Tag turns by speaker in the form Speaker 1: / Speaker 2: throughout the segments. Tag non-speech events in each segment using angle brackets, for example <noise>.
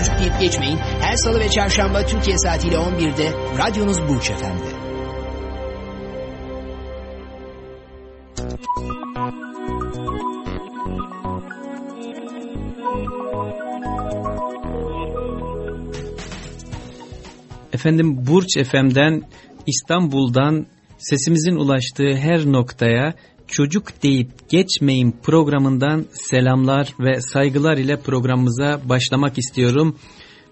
Speaker 1: Çocuk deyip geçmeyin. Her salı ve çarşamba Türkiye saatiyle 11'de radyonuz Burç Efendi.
Speaker 2: Efendim Burç FM'den İstanbul'dan sesimizin ulaştığı her noktaya Çocuk Deyip Geçmeyin programından selamlar ve saygılar ile programımıza başlamak istiyorum.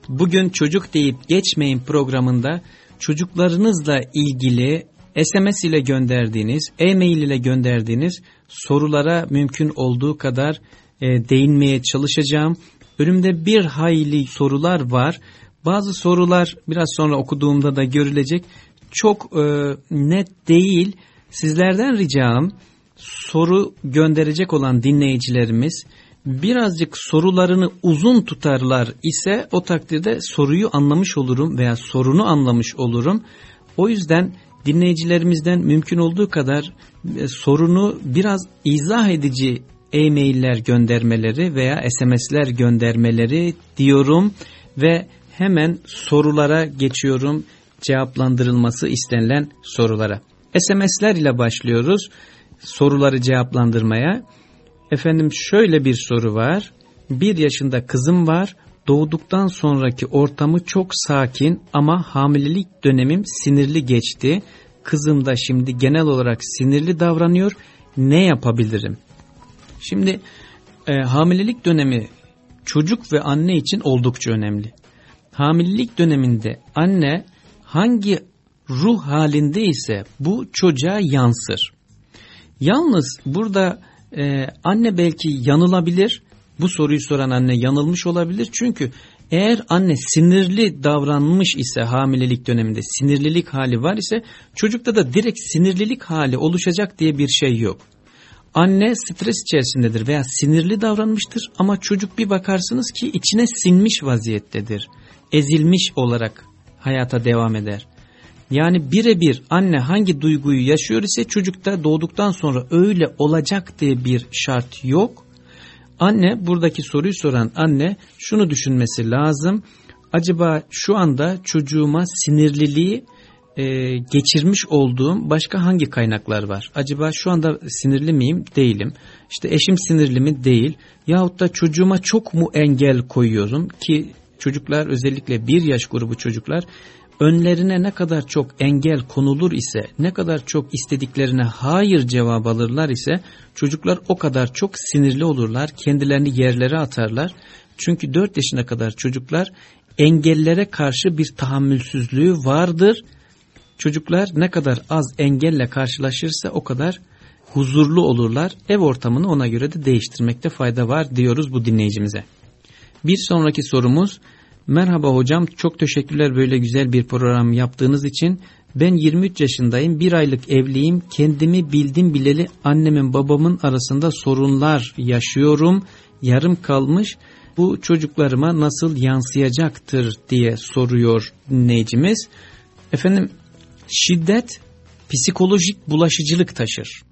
Speaker 2: Bugün Çocuk Deyip Geçmeyin programında çocuklarınızla ilgili SMS ile gönderdiğiniz, e-mail ile gönderdiğiniz sorulara mümkün olduğu kadar e, değinmeye çalışacağım. Önümde bir hayli sorular var. Bazı sorular biraz sonra okuduğumda da görülecek. Çok e, net değil. Sizlerden ricam soru gönderecek olan dinleyicilerimiz birazcık sorularını uzun tutarlar ise o takdirde soruyu anlamış olurum veya sorunu anlamış olurum. O yüzden dinleyicilerimizden mümkün olduğu kadar e, sorunu biraz izah edici e-mailler göndermeleri veya SMS'ler göndermeleri diyorum ve hemen sorulara geçiyorum cevaplandırılması istenilen sorulara. SMS'ler ile başlıyoruz soruları cevaplandırmaya. Efendim şöyle bir soru var. Bir yaşında kızım var. Doğduktan sonraki ortamı çok sakin ama hamilelik dönemim sinirli geçti. Kızım da şimdi genel olarak sinirli davranıyor. Ne yapabilirim? Şimdi e, hamilelik dönemi çocuk ve anne için oldukça önemli. Hamilelik döneminde anne hangi ruh halinde ise bu çocuğa yansır. Yalnız burada e, anne belki yanılabilir. Bu soruyu soran anne yanılmış olabilir. Çünkü eğer anne sinirli davranmış ise hamilelik döneminde sinirlilik hali var ise çocukta da direkt sinirlilik hali oluşacak diye bir şey yok. Anne stres içerisindedir veya sinirli davranmıştır ama çocuk bir bakarsınız ki içine sinmiş vaziyettedir. Ezilmiş olarak hayata devam eder. Yani birebir anne hangi duyguyu yaşıyor ise çocukta doğduktan sonra öyle olacak diye bir şart yok. Anne buradaki soruyu soran anne şunu düşünmesi lazım. Acaba şu anda çocuğuma sinirliliği e, geçirmiş olduğum başka hangi kaynaklar var? Acaba şu anda sinirli miyim? Değilim. İşte eşim sinirli mi? Değil. Yahut da çocuğuma çok mu engel koyuyorum ki çocuklar özellikle bir yaş grubu çocuklar önlerine ne kadar çok engel konulur ise, ne kadar çok istediklerine hayır cevap alırlar ise çocuklar o kadar çok sinirli olurlar, kendilerini yerlere atarlar. Çünkü 4 yaşına kadar çocuklar engellere karşı bir tahammülsüzlüğü vardır. Çocuklar ne kadar az engelle karşılaşırsa o kadar huzurlu olurlar. Ev ortamını ona göre de değiştirmekte fayda var diyoruz bu dinleyicimize. Bir sonraki sorumuz Merhaba hocam çok teşekkürler böyle güzel bir program yaptığınız için. Ben 23 yaşındayım bir aylık evliyim kendimi bildim bileli annemin babamın arasında sorunlar yaşıyorum yarım kalmış bu çocuklarıma nasıl yansıyacaktır diye soruyor dinleyicimiz. Efendim şiddet psikolojik bulaşıcılık taşır.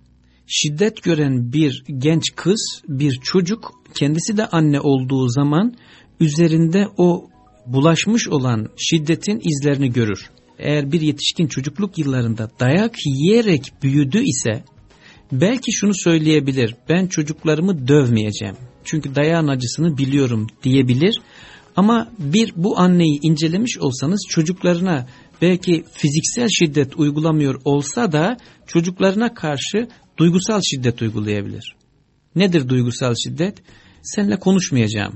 Speaker 2: Şiddet gören bir genç kız bir çocuk kendisi de anne olduğu zaman üzerinde o bulaşmış olan şiddetin izlerini görür. Eğer bir yetişkin çocukluk yıllarında dayak yiyerek büyüdü ise belki şunu söyleyebilir. Ben çocuklarımı dövmeyeceğim. Çünkü dayağın acısını biliyorum diyebilir. Ama bir bu anneyi incelemiş olsanız çocuklarına belki fiziksel şiddet uygulamıyor olsa da çocuklarına karşı duygusal şiddet uygulayabilir. Nedir duygusal şiddet? Seninle konuşmayacağım.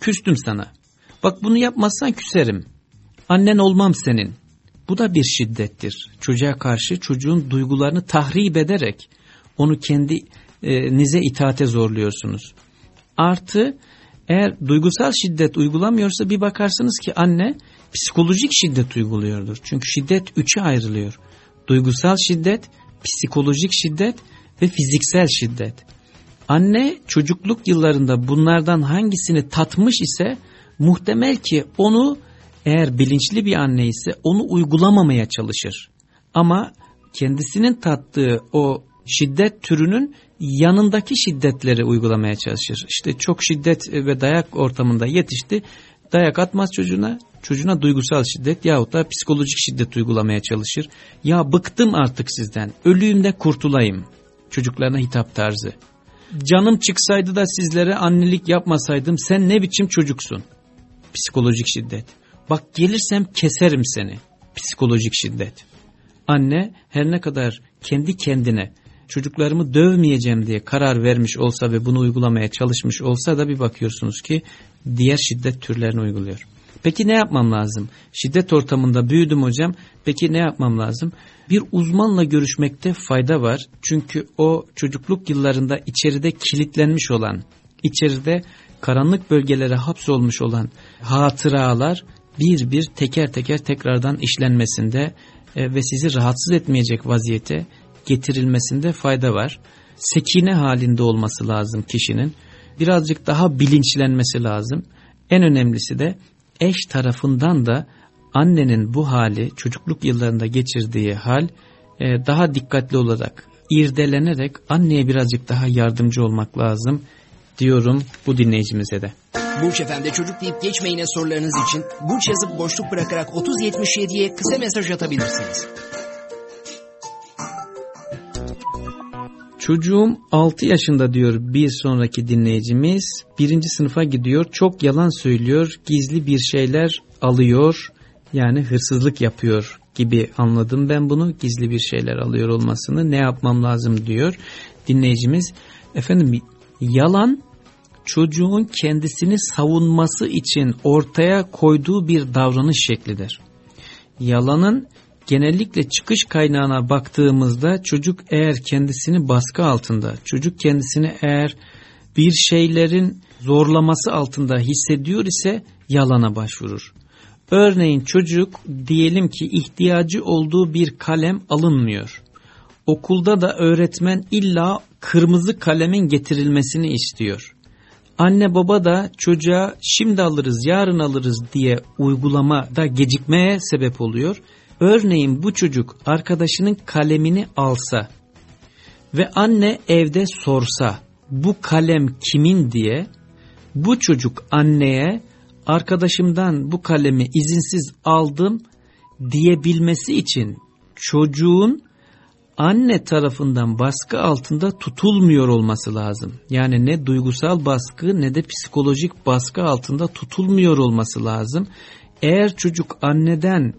Speaker 2: Küstüm sana. Bak bunu yapmazsan küserim. Annen olmam senin. Bu da bir şiddettir. Çocuğa karşı çocuğun duygularını tahrip ederek onu kendi e, itaate zorluyorsunuz. Artı Eğer duygusal şiddet uygulamıyorsa bir bakarsınız ki anne psikolojik şiddet uyguluyordur. Çünkü şiddet üçe ayrılıyor. Duygusal şiddet, psikolojik şiddet ve fiziksel şiddet. Anne çocukluk yıllarında bunlardan hangisini tatmış ise muhtemel ki onu eğer bilinçli bir anne ise onu uygulamamaya çalışır. Ama kendisinin tattığı o şiddet türünün yanındaki şiddetleri uygulamaya çalışır. İşte çok şiddet ve dayak ortamında yetişti. Dayak atmaz çocuğuna, çocuğuna duygusal şiddet yahut da psikolojik şiddet uygulamaya çalışır. Ya bıktım artık sizden, ölüyüm de kurtulayım. Çocuklarına hitap tarzı. Canım çıksaydı da sizlere annelik yapmasaydım sen ne biçim çocuksun? Psikolojik şiddet. Bak gelirsem keserim seni. Psikolojik şiddet. Anne her ne kadar kendi kendine çocuklarımı dövmeyeceğim diye karar vermiş olsa ve bunu uygulamaya çalışmış olsa da bir bakıyorsunuz ki diğer şiddet türlerini uyguluyor. Peki ne yapmam lazım? Şiddet ortamında büyüdüm hocam. Peki ne yapmam lazım? Bir uzmanla görüşmekte fayda var. Çünkü o çocukluk yıllarında içeride kilitlenmiş olan, içeride karanlık bölgelere hapsolmuş olan hatıralar bir bir teker teker tekrardan işlenmesinde e, ve sizi rahatsız etmeyecek vaziyete getirilmesinde fayda var. Sekine halinde olması lazım kişinin. Birazcık daha bilinçlenmesi lazım. En önemlisi de eş tarafından da annenin bu hali çocukluk yıllarında geçirdiği hal e, daha dikkatli olarak irdelenerek anneye birazcık daha yardımcı olmak lazım diyorum bu dinleyicimize de.
Speaker 1: Burç Efendi çocuk deyip geçmeyine sorularınız için Burç yazıp boşluk bırakarak 3077'ye kısa mesaj atabilirsiniz.
Speaker 2: Çocuğum 6 yaşında diyor bir sonraki dinleyicimiz. Birinci sınıfa gidiyor. Çok yalan söylüyor. Gizli bir şeyler alıyor. Yani hırsızlık yapıyor gibi anladım ben bunu. Gizli bir şeyler alıyor olmasını. Ne yapmam lazım diyor dinleyicimiz. Efendim yalan çocuğun kendisini savunması için ortaya koyduğu bir davranış şeklidir. Yalanın genellikle çıkış kaynağına baktığımızda çocuk eğer kendisini baskı altında, çocuk kendisini eğer bir şeylerin zorlaması altında hissediyor ise yalana başvurur. Örneğin çocuk diyelim ki ihtiyacı olduğu bir kalem alınmıyor. Okulda da öğretmen illa kırmızı kalemin getirilmesini istiyor. Anne baba da çocuğa şimdi alırız yarın alırız diye uygulamada gecikmeye sebep oluyor. Örneğin bu çocuk arkadaşının kalemini alsa ve anne evde sorsa bu kalem kimin? diye bu çocuk anneye arkadaşımdan bu kalemi izinsiz aldım diyebilmesi için çocuğun anne tarafından baskı altında tutulmuyor olması lazım. Yani ne duygusal baskı ne de psikolojik baskı altında tutulmuyor olması lazım. Eğer çocuk anneden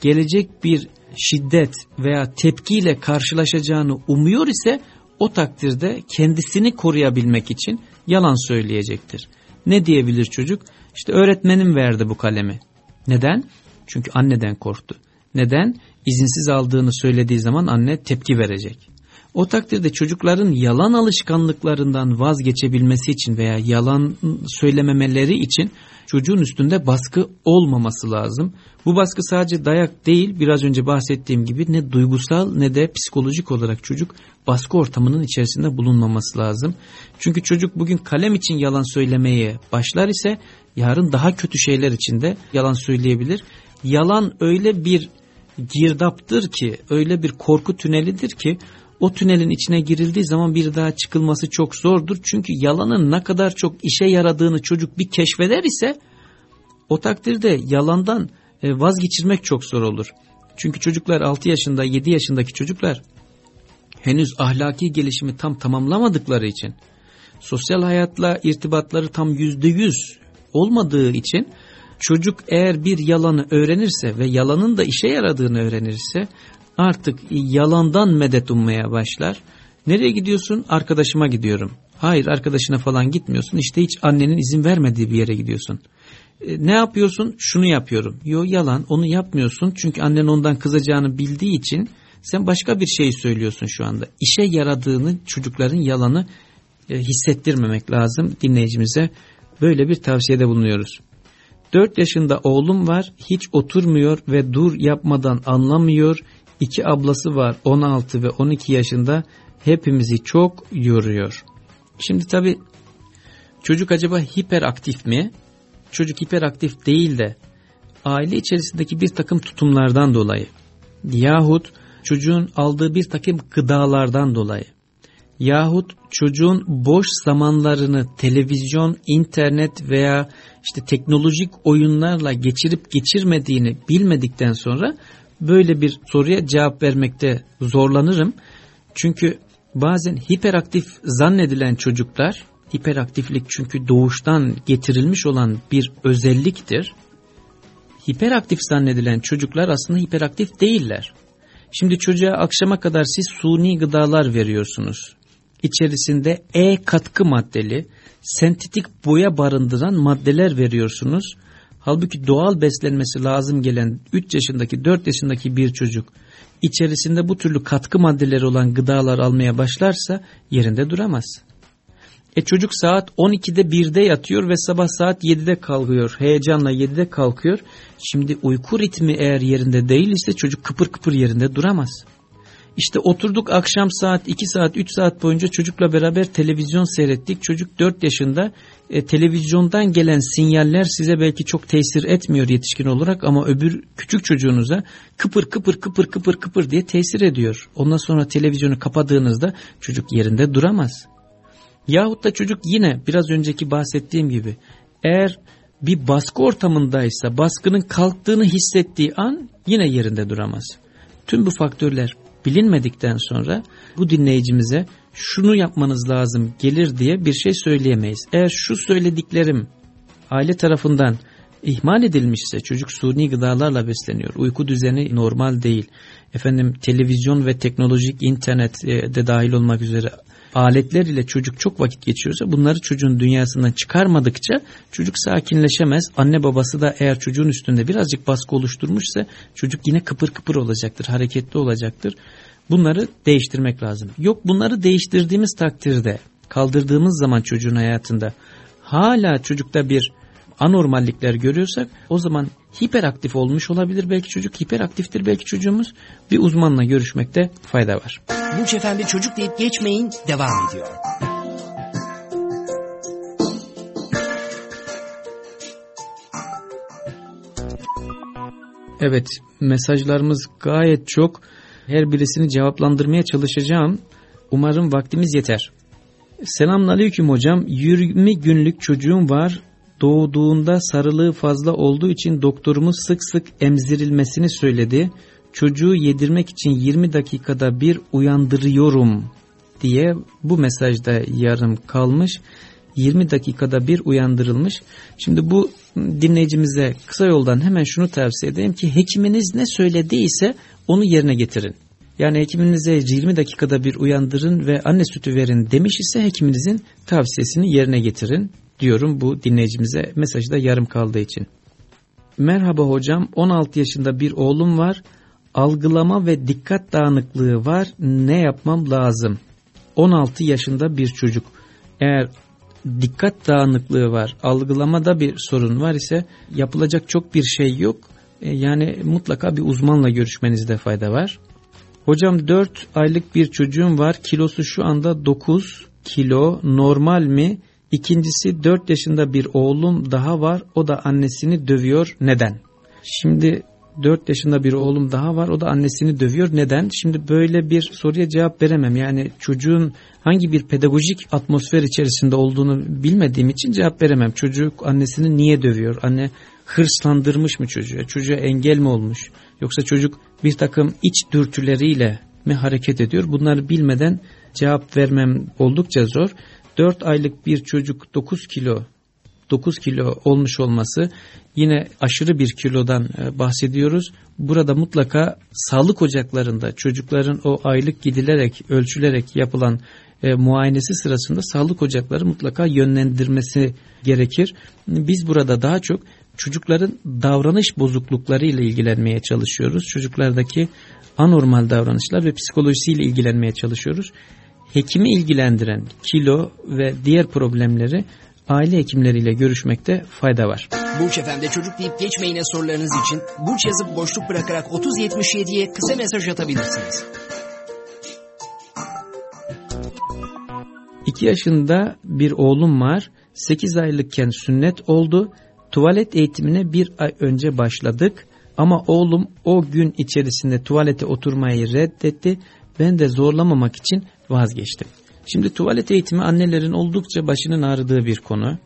Speaker 2: gelecek bir şiddet veya tepkiyle karşılaşacağını umuyor ise o takdirde kendisini koruyabilmek için yalan söyleyecektir. Ne diyebilir çocuk? İşte öğretmenim verdi bu kalemi. Neden? Çünkü anneden korktu. Neden? İzinsiz aldığını söylediği zaman anne tepki verecek. O takdirde çocukların yalan alışkanlıklarından vazgeçebilmesi için veya yalan söylememeleri için çocuğun üstünde baskı olmaması lazım. Bu baskı sadece dayak değil biraz önce bahsettiğim gibi ne duygusal ne de psikolojik olarak çocuk baskı ortamının içerisinde bulunmaması lazım. Çünkü çocuk bugün kalem için yalan söylemeye başlar ise yarın daha kötü şeyler için de yalan söyleyebilir. Yalan öyle bir girdaptır ki öyle bir korku tünelidir ki o tünelin içine girildiği zaman bir daha çıkılması çok zordur. Çünkü yalanın ne kadar çok işe yaradığını çocuk bir keşfeder ise o takdirde yalandan e, vazgeçirmek çok zor olur. Çünkü çocuklar 6 yaşında 7 yaşındaki çocuklar henüz ahlaki gelişimi tam tamamlamadıkları için sosyal hayatla irtibatları tam yüzde yüz olmadığı için çocuk eğer bir yalanı öğrenirse ve yalanın da işe yaradığını öğrenirse artık yalandan medet ummaya başlar. Nereye gidiyorsun? Arkadaşıma gidiyorum. Hayır arkadaşına falan gitmiyorsun. İşte hiç annenin izin vermediği bir yere gidiyorsun. E, ne yapıyorsun? Şunu yapıyorum. Yo yalan onu yapmıyorsun. Çünkü annen ondan kızacağını bildiği için sen başka bir şey söylüyorsun şu anda. İşe yaradığını çocukların yalanı e, hissettirmemek lazım. Dinleyicimize böyle bir tavsiyede bulunuyoruz. 4 yaşında oğlum var hiç oturmuyor ve dur yapmadan anlamıyor. İki ablası var 16 ve 12 yaşında hepimizi çok yoruyor. Şimdi tabi çocuk acaba hiperaktif mi? Çocuk hiperaktif değil de aile içerisindeki bir takım tutumlardan dolayı yahut çocuğun aldığı bir takım gıdalardan dolayı yahut çocuğun boş zamanlarını televizyon, internet veya işte teknolojik oyunlarla geçirip geçirmediğini bilmedikten sonra böyle bir soruya cevap vermekte zorlanırım. Çünkü bazen hiperaktif zannedilen çocuklar, hiperaktiflik çünkü doğuştan getirilmiş olan bir özelliktir. Hiperaktif zannedilen çocuklar aslında hiperaktif değiller. Şimdi çocuğa akşama kadar siz suni gıdalar veriyorsunuz. İçerisinde E katkı maddeli, sentetik boya barındıran maddeler veriyorsunuz. Halbuki doğal beslenmesi lazım gelen 3 yaşındaki 4 yaşındaki bir çocuk içerisinde bu türlü katkı maddeleri olan gıdalar almaya başlarsa yerinde duramaz. E çocuk saat 12'de 1'de yatıyor ve sabah saat 7'de kalkıyor. Heyecanla 7'de kalkıyor. Şimdi uyku ritmi eğer yerinde değil ise çocuk kıpır kıpır yerinde duramaz. İşte oturduk akşam saat 2 saat 3 saat boyunca çocukla beraber televizyon seyrettik. Çocuk 4 yaşında e, televizyondan gelen sinyaller size belki çok tesir etmiyor yetişkin olarak ama öbür küçük çocuğunuza kıpır kıpır kıpır kıpır kıpır diye tesir ediyor. Ondan sonra televizyonu kapadığınızda çocuk yerinde duramaz. Yahut da çocuk yine biraz önceki bahsettiğim gibi eğer bir baskı ortamındaysa baskının kalktığını hissettiği an yine yerinde duramaz. Tüm bu faktörler bilinmedikten sonra bu dinleyicimize şunu yapmanız lazım gelir diye bir şey söyleyemeyiz. Eğer şu söylediklerim aile tarafından ihmal edilmişse çocuk suni gıdalarla besleniyor. Uyku düzeni normal değil. Efendim televizyon ve teknolojik internet e, de dahil olmak üzere aletler ile çocuk çok vakit geçiyorsa bunları çocuğun dünyasından çıkarmadıkça çocuk sakinleşemez. Anne babası da eğer çocuğun üstünde birazcık baskı oluşturmuşsa çocuk yine kıpır kıpır olacaktır, hareketli olacaktır. Bunları değiştirmek lazım. Yok bunları değiştirdiğimiz takdirde kaldırdığımız zaman çocuğun hayatında hala çocukta bir anormallikler görüyorsak o zaman hiperaktif olmuş olabilir belki çocuk hiperaktiftir belki çocuğumuz bir uzmanla görüşmekte fayda var.
Speaker 1: Burç Efendi çocuk deyip geçmeyin devam ediyor.
Speaker 2: Evet mesajlarımız gayet çok. Her birisini cevaplandırmaya çalışacağım. Umarım vaktimiz yeter. Selamünaleyküm hocam. 20 günlük çocuğum var. Doğduğunda sarılığı fazla olduğu için doktorumuz sık sık emzirilmesini söyledi. Çocuğu yedirmek için 20 dakikada bir uyandırıyorum diye bu mesajda yarım kalmış. 20 dakikada bir uyandırılmış. Şimdi bu dinleyicimize kısa yoldan hemen şunu tavsiye edeyim ki hekiminiz ne söylediyse onu yerine getirin. Yani hekiminize 20 dakikada bir uyandırın ve anne sütü verin demiş ise hekiminizin tavsiyesini yerine getirin diyorum bu dinleyicimize mesajı da yarım kaldığı için. Merhaba hocam 16 yaşında bir oğlum var algılama ve dikkat dağınıklığı var ne yapmam lazım? 16 yaşında bir çocuk eğer dikkat dağınıklığı var algılamada bir sorun var ise yapılacak çok bir şey yok. E, yani mutlaka bir uzmanla görüşmenizde fayda var. Hocam 4 aylık bir çocuğum var kilosu şu anda 9 kilo normal mi? İkincisi 4 yaşında bir oğlum daha var. O da annesini dövüyor. Neden? Şimdi 4 yaşında bir oğlum daha var. O da annesini dövüyor. Neden? Şimdi böyle bir soruya cevap veremem. Yani çocuğun hangi bir pedagojik atmosfer içerisinde olduğunu bilmediğim için cevap veremem. Çocuk annesini niye dövüyor? Anne hırslandırmış mı çocuğa? Çocuğa engel mi olmuş? Yoksa çocuk bir takım iç dürtüleriyle mi hareket ediyor? Bunları bilmeden cevap vermem oldukça zor. 4 aylık bir çocuk 9 kilo 9 kilo olmuş olması yine aşırı bir kilodan e, bahsediyoruz. Burada mutlaka sağlık ocaklarında çocukların o aylık gidilerek ölçülerek yapılan e, muayenesi sırasında sağlık ocakları mutlaka yönlendirmesi gerekir. Biz burada daha çok çocukların davranış bozuklukları ile ilgilenmeye çalışıyoruz. Çocuklardaki anormal davranışlar ve psikolojisiyle ilgilenmeye çalışıyoruz hekimi ilgilendiren kilo ve diğer problemleri aile hekimleriyle görüşmekte fayda var.
Speaker 1: Burç FM'de çocuk deyip geçmeyine sorularınız için Burç yazıp boşluk bırakarak 3077'ye kısa mesaj atabilirsiniz.
Speaker 2: 2 yaşında bir oğlum var. 8 aylıkken sünnet oldu. Tuvalet eğitimine bir ay önce başladık. Ama oğlum o gün içerisinde tuvalete oturmayı reddetti. Ben de zorlamamak için vazgeçtim. Şimdi tuvalet eğitimi annelerin oldukça başının ağrıdığı bir konu.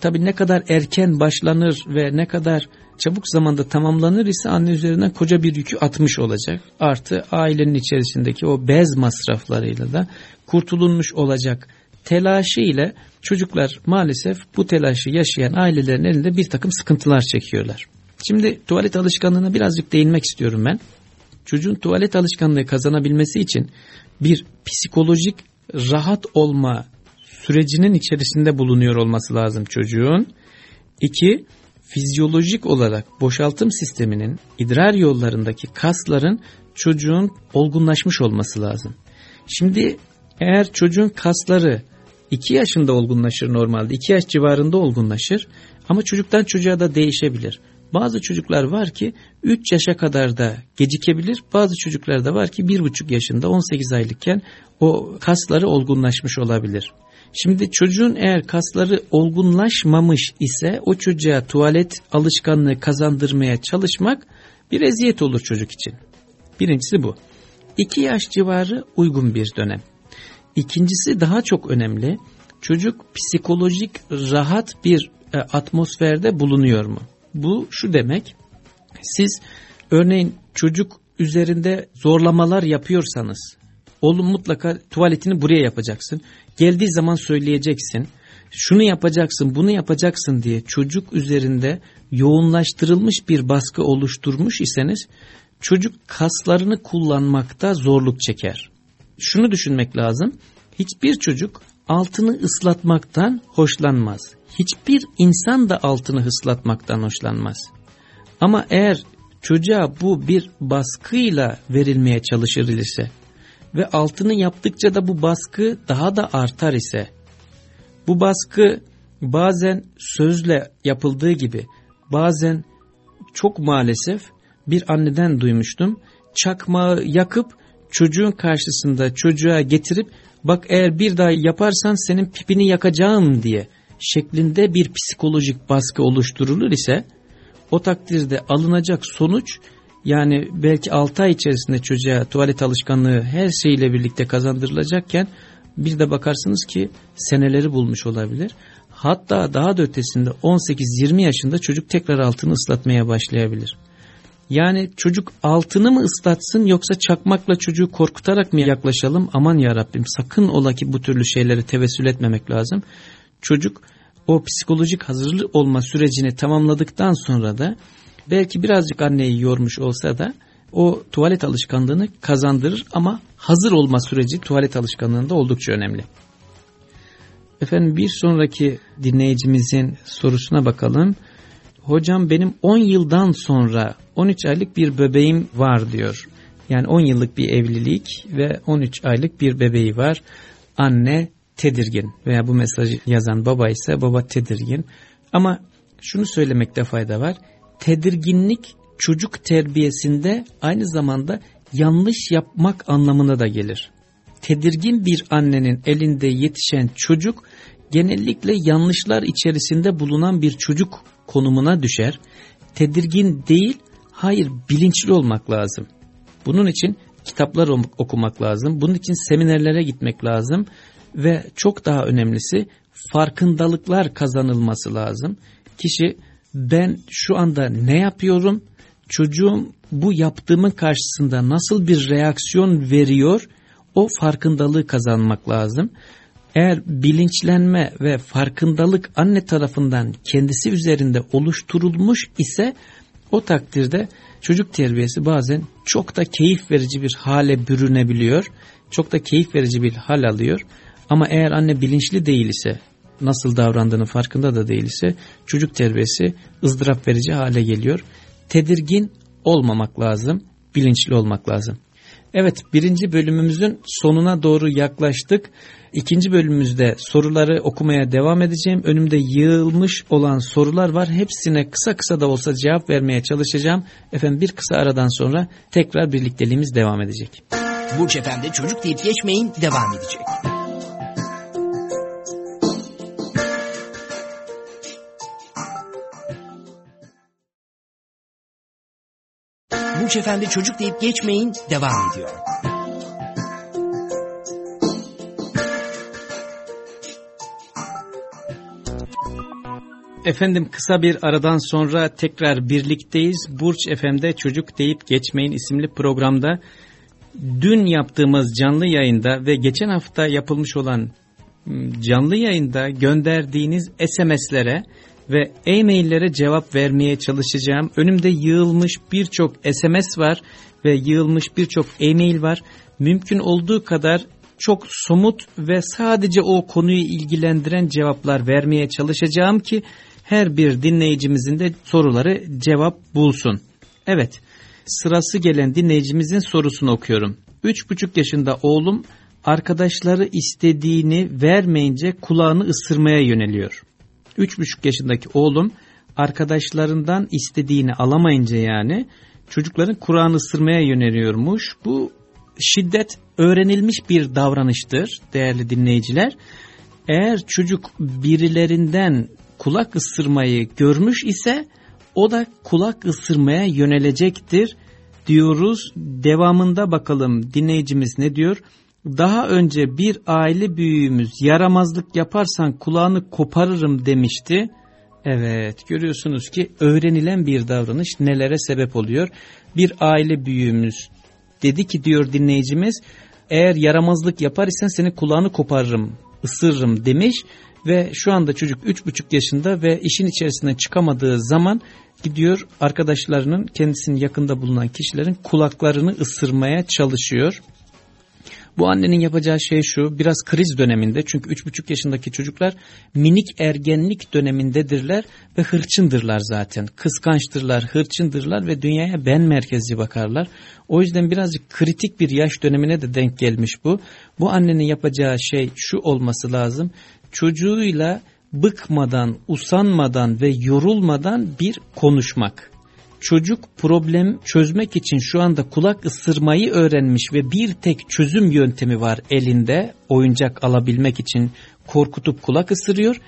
Speaker 2: Tabi ne kadar erken başlanır ve ne kadar çabuk zamanda tamamlanır ise anne üzerinden koca bir yükü atmış olacak. Artı ailenin içerisindeki o bez masraflarıyla da kurtulunmuş olacak telaşı ile çocuklar maalesef bu telaşı yaşayan ailelerin elinde bir takım sıkıntılar çekiyorlar. Şimdi tuvalet alışkanlığına birazcık değinmek istiyorum ben. Çocuğun tuvalet alışkanlığı kazanabilmesi için bir psikolojik rahat olma sürecinin içerisinde bulunuyor olması lazım çocuğun. İki, fizyolojik olarak boşaltım sisteminin idrar yollarındaki kasların çocuğun olgunlaşmış olması lazım. Şimdi eğer çocuğun kasları 2 yaşında olgunlaşır normalde 2 yaş civarında olgunlaşır ama çocuktan çocuğa da değişebilir. Bazı çocuklar var ki 3 yaşa kadar da gecikebilir. Bazı çocuklar da var ki 1,5 yaşında 18 aylıkken o kasları olgunlaşmış olabilir. Şimdi çocuğun eğer kasları olgunlaşmamış ise o çocuğa tuvalet alışkanlığı kazandırmaya çalışmak bir eziyet olur çocuk için. Birincisi bu. 2 yaş civarı uygun bir dönem. İkincisi daha çok önemli. Çocuk psikolojik rahat bir e, atmosferde bulunuyor mu? Bu şu demek. Siz örneğin çocuk üzerinde zorlamalar yapıyorsanız oğlum mutlaka tuvaletini buraya yapacaksın. Geldiği zaman söyleyeceksin. Şunu yapacaksın, bunu yapacaksın diye çocuk üzerinde yoğunlaştırılmış bir baskı oluşturmuş iseniz çocuk kaslarını kullanmakta zorluk çeker. Şunu düşünmek lazım. Hiçbir çocuk altını ıslatmaktan hoşlanmaz. Hiçbir insan da altını ıslatmaktan hoşlanmaz. Ama eğer çocuğa bu bir baskıyla verilmeye çalışır ise ve altını yaptıkça da bu baskı daha da artar ise bu baskı bazen sözle yapıldığı gibi bazen çok maalesef bir anneden duymuştum çakmağı yakıp çocuğun karşısında çocuğa getirip bak eğer bir daha yaparsan senin pipini yakacağım diye şeklinde bir psikolojik baskı oluşturulur ise o takdirde alınacak sonuç yani belki 6 ay içerisinde çocuğa tuvalet alışkanlığı her şeyle birlikte kazandırılacakken bir de bakarsınız ki seneleri bulmuş olabilir. Hatta daha da ötesinde 18-20 yaşında çocuk tekrar altını ıslatmaya başlayabilir. Yani çocuk altını mı ıslatsın yoksa çakmakla çocuğu korkutarak mı yaklaşalım? Aman ya Rabbim sakın ola ki bu türlü şeyleri tevessül etmemek lazım. Çocuk o psikolojik hazırlık olma sürecini tamamladıktan sonra da belki birazcık anneyi yormuş olsa da o tuvalet alışkanlığını kazandırır ama hazır olma süreci tuvalet alışkanlığında oldukça önemli. Efendim bir sonraki dinleyicimizin sorusuna bakalım. Hocam benim 10 yıldan sonra 13 aylık bir bebeğim var diyor. Yani 10 yıllık bir evlilik ve 13 aylık bir bebeği var. Anne tedirgin veya bu mesajı yazan baba ise baba tedirgin. Ama şunu söylemekte fayda var. Tedirginlik çocuk terbiyesinde aynı zamanda yanlış yapmak anlamına da gelir. Tedirgin bir annenin elinde yetişen çocuk genellikle yanlışlar içerisinde bulunan bir çocuk konumuna düşer. Tedirgin değil, hayır bilinçli olmak lazım. Bunun için kitaplar okumak lazım. Bunun için seminerlere gitmek lazım. Ve çok daha önemlisi farkındalıklar kazanılması lazım. Kişi ben şu anda ne yapıyorum? Çocuğum bu yaptığımın karşısında nasıl bir reaksiyon veriyor? O farkındalığı kazanmak lazım. Eğer bilinçlenme ve farkındalık anne tarafından kendisi üzerinde oluşturulmuş ise o takdirde çocuk terbiyesi bazen çok da keyif verici bir hale bürünebiliyor. Çok da keyif verici bir hal alıyor. Ama eğer anne bilinçli değil ise, nasıl davrandığını farkında da değil ise çocuk terbiyesi ızdırap verici hale geliyor. Tedirgin olmamak lazım, bilinçli olmak lazım. Evet birinci bölümümüzün sonuna doğru yaklaştık. İkinci bölümümüzde soruları okumaya devam edeceğim. Önümde yığılmış olan sorular var. Hepsine kısa kısa da olsa cevap vermeye çalışacağım. Efendim bir kısa aradan sonra tekrar birlikteliğimiz devam edecek.
Speaker 1: Burç Efendi çocuk deyip geçmeyin devam edecek. Burç Efendi çocuk deyip geçmeyin devam ediyor.
Speaker 2: Efendim kısa bir aradan sonra tekrar birlikteyiz. Burç FM'de Çocuk Deyip Geçmeyin isimli programda dün yaptığımız canlı yayında ve geçen hafta yapılmış olan canlı yayında gönderdiğiniz SMS'lere ve e-maillere cevap vermeye çalışacağım. Önümde yığılmış birçok SMS var ve yığılmış birçok e-mail var. Mümkün olduğu kadar çok somut ve sadece o konuyu ilgilendiren cevaplar vermeye çalışacağım ki her bir dinleyicimizin de soruları cevap bulsun. Evet, sırası gelen dinleyicimizin sorusunu okuyorum. 3,5 yaşında oğlum arkadaşları istediğini vermeyince kulağını ısırmaya yöneliyor. 3,5 yaşındaki oğlum arkadaşlarından istediğini alamayınca yani çocukların kulağını ısırmaya yöneliyormuş. Bu şiddet öğrenilmiş bir davranıştır değerli dinleyiciler. Eğer çocuk birilerinden kulak ısırmayı görmüş ise o da kulak ısırmaya yönelecektir diyoruz. Devamında bakalım dinleyicimiz ne diyor? Daha önce bir aile büyüğümüz yaramazlık yaparsan kulağını koparırım demişti. Evet görüyorsunuz ki öğrenilen bir davranış nelere sebep oluyor. Bir aile büyüğümüz dedi ki diyor dinleyicimiz eğer yaramazlık yapar isen senin kulağını koparırım, ısırırım demiş ve şu anda çocuk 3,5 yaşında ve işin içerisinden çıkamadığı zaman gidiyor arkadaşlarının kendisinin yakında bulunan kişilerin kulaklarını ısırmaya çalışıyor. Bu annenin yapacağı şey şu biraz kriz döneminde çünkü 3,5 yaşındaki çocuklar minik ergenlik dönemindedirler ve hırçındırlar zaten. Kıskançtırlar, hırçındırlar ve dünyaya ben merkezci bakarlar. O yüzden birazcık kritik bir yaş dönemine de denk gelmiş bu. Bu annenin yapacağı şey şu olması lazım. Çocuğuyla bıkmadan, usanmadan ve yorulmadan bir konuşmak çocuk problem çözmek için şu anda kulak ısırmayı öğrenmiş ve bir tek çözüm yöntemi var elinde oyuncak alabilmek için korkutup kulak ısırıyor.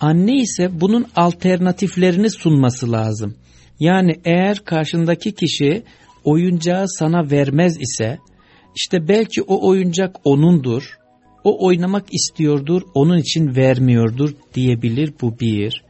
Speaker 2: Anne ise bunun alternatiflerini sunması lazım. Yani eğer karşındaki kişi oyuncağı sana vermez ise işte belki o oyuncak onundur. O oynamak istiyordur, onun için vermiyordur diyebilir bu bir.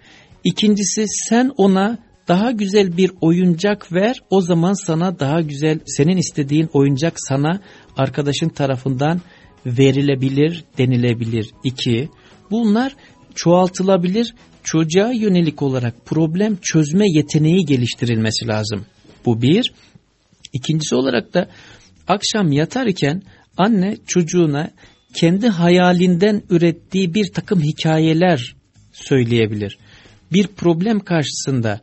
Speaker 2: İkincisi sen ona daha güzel bir oyuncak ver o zaman sana daha güzel senin istediğin oyuncak sana arkadaşın tarafından verilebilir denilebilir. İki, bunlar çoğaltılabilir çocuğa yönelik olarak problem çözme yeteneği geliştirilmesi lazım. Bu bir. İkincisi olarak da akşam yatarken anne çocuğuna kendi hayalinden ürettiği bir takım hikayeler söyleyebilir. Bir problem karşısında